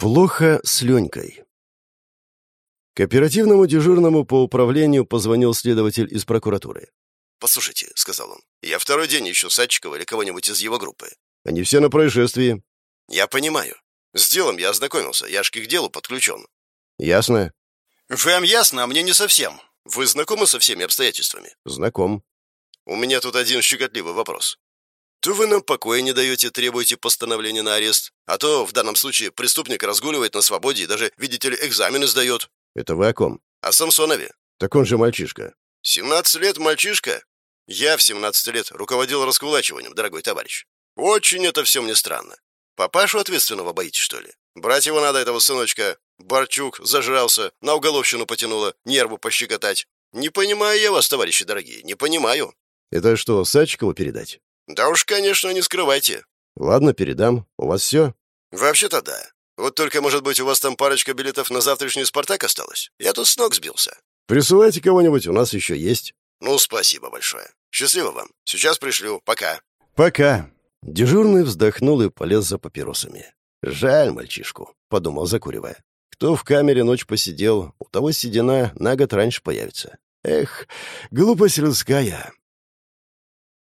Плохо с Ленькой. К оперативному дежурному по управлению позвонил следователь из прокуратуры. «Послушайте», — сказал он, — «я второй день ищу Садчикова или кого-нибудь из его группы». «Они все на происшествии». «Я понимаю. С делом я ознакомился, я ж к делу подключен». «Ясно». «Вам ясно, а мне не совсем. Вы знакомы со всеми обстоятельствами?» «Знаком». «У меня тут один щекотливый вопрос. То вы нам покоя не даете, требуете постановления на арест, а то в данном случае преступник разгуливает на свободе и даже, видите ли, экзамены сдает. Это вы о ком? О Самсонове. Так он же мальчишка. 17 лет мальчишка? Я в 17 лет руководил раскулачиванием, дорогой товарищ. Очень это все мне странно. Папашу ответственного боитесь, что ли? Брать его надо, этого сыночка. Барчук зажрался, на уголовщину потянуло, нервы пощекотать. Не понимаю я вас, товарищи дорогие, не понимаю. Это что, Садчикову передать? Да уж, конечно, не скрывайте. Ладно, передам. У вас все? Вообще-то да. Вот только, может быть, у вас там парочка билетов на завтрашний «Спартак» осталось? Я тут с ног сбился. Присылайте кого-нибудь, у нас еще есть. Ну, спасибо большое. Счастливо вам. Сейчас пришлю. Пока. Пока. Дежурный вздохнул и полез за папиросами. «Жаль мальчишку», — подумал, закуривая. «Кто в камере ночь посидел, у того седина на год раньше появится. Эх, глупость людская».